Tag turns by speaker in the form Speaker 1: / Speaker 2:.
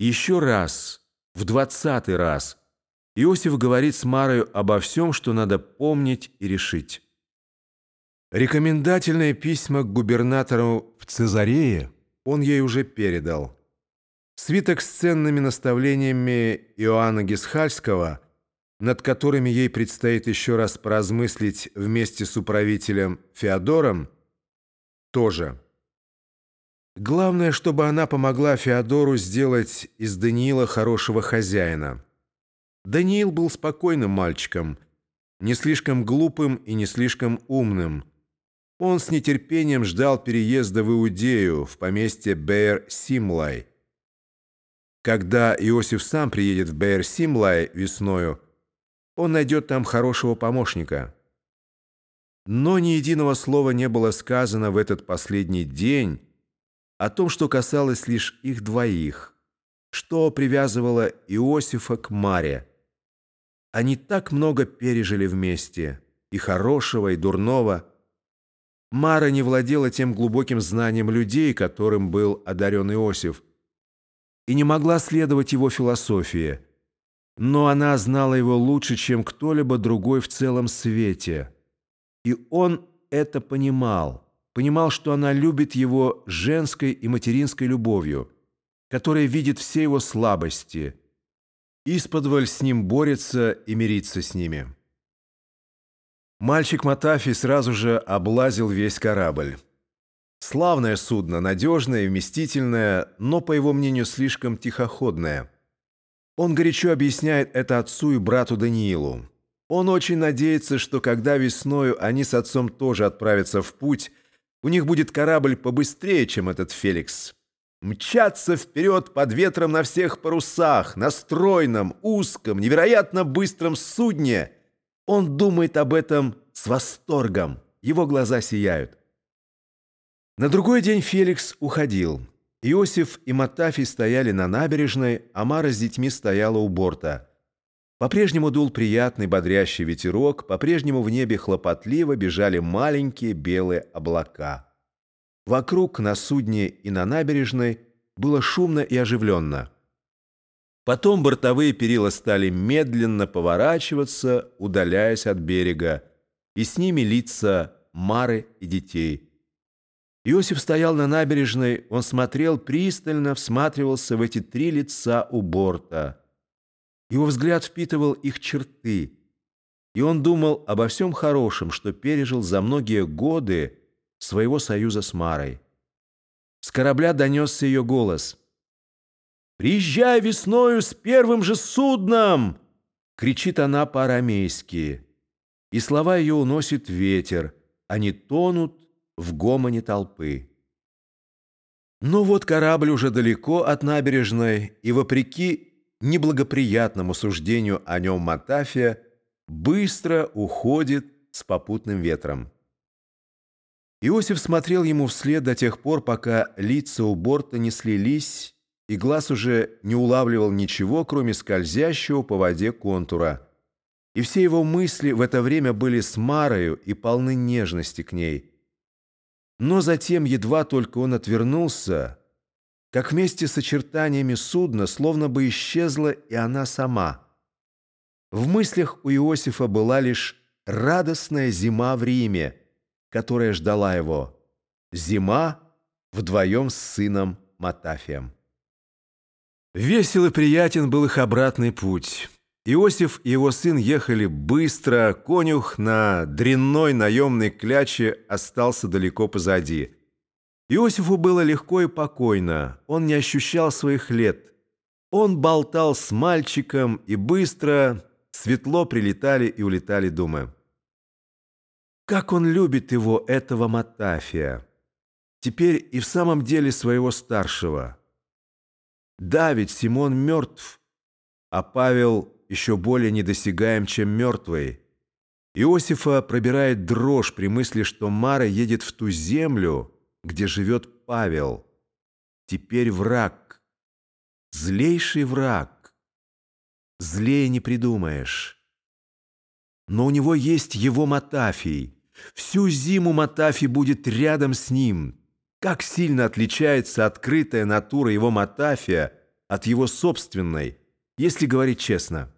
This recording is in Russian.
Speaker 1: Еще раз, в двадцатый раз, Иосиф говорит с Марою обо всем, что надо помнить и решить. Рекомендательные письма к губернатору в Цезарее он ей уже передал. Свиток с ценными наставлениями Иоанна Гисхальского, над которыми ей предстоит еще раз поразмыслить вместе с управителем Феодором, тоже. Главное, чтобы она помогла Феодору сделать из Даниила хорошего хозяина. Даниил был спокойным мальчиком, не слишком глупым и не слишком умным. Он с нетерпением ждал переезда в Иудею, в поместье Бейр-Симлай. Когда Иосиф сам приедет в Бейр-Симлай весною, он найдет там хорошего помощника. Но ни единого слова не было сказано в этот последний день, о том, что касалось лишь их двоих, что привязывало Иосифа к Маре. Они так много пережили вместе, и хорошего, и дурного. Мара не владела тем глубоким знанием людей, которым был одарен Иосиф, и не могла следовать его философии, но она знала его лучше, чем кто-либо другой в целом свете. И он это понимал понимал, что она любит его женской и материнской любовью, которая видит все его слабости, исподволь с ним борется и мирится с ними. Мальчик Матафи сразу же облазил весь корабль. Славное судно, надежное вместительное, но, по его мнению, слишком тихоходное. Он горячо объясняет это отцу и брату Даниилу. Он очень надеется, что когда весною они с отцом тоже отправятся в путь, у них будет корабль побыстрее, чем этот Феликс. Мчаться вперед под ветром на всех парусах, на стройном, узком, невероятно быстром судне. Он думает об этом с восторгом. Его глаза сияют. На другой день Феликс уходил. Иосиф и Матафий стояли на набережной, а Мара с детьми стояла у борта. По-прежнему дул приятный бодрящий ветерок, по-прежнему в небе хлопотливо бежали маленькие белые облака. Вокруг, на судне и на набережной, было шумно и оживленно. Потом бортовые перила стали медленно поворачиваться, удаляясь от берега, и с ними лица Мары и детей. Иосиф стоял на набережной, он смотрел пристально, всматривался в эти три лица у борта – его взгляд впитывал их черты, и он думал обо всем хорошем, что пережил за многие годы своего союза с Марой. С корабля донесся ее голос. «Приезжай весною с первым же судном!» — кричит она по-арамейски. И слова ее уносит ветер, они тонут в гомоне толпы. Но вот корабль уже далеко от набережной, и, вопреки неблагоприятному суждению о нем Матафия быстро уходит с попутным ветром. Иосиф смотрел ему вслед до тех пор, пока лица у борта не слились, и глаз уже не улавливал ничего, кроме скользящего по воде контура. И все его мысли в это время были с Марою и полны нежности к ней. Но затем, едва только он отвернулся, как вместе с очертаниями судна словно бы исчезла и она сама. В мыслях у Иосифа была лишь радостная зима в Риме, которая ждала его. Зима вдвоем с сыном Матафием. Весел и приятен был их обратный путь. Иосиф и его сын ехали быстро, конюх на дрянной наемной кляче остался далеко позади – Иосифу было легко и покойно, он не ощущал своих лет. Он болтал с мальчиком, и быстро, светло прилетали и улетали думы. Как он любит его, этого Матафия! Теперь и в самом деле своего старшего. Да, ведь Симон мертв, а Павел еще более недосягаем, чем мертвый. Иосифа пробирает дрожь при мысли, что Мара едет в ту землю, где живет Павел. Теперь враг, злейший враг. Злее не придумаешь. Но у него есть его Матафий. Всю зиму Матафий будет рядом с ним. Как сильно отличается открытая натура его Матафия от его собственной, если говорить честно.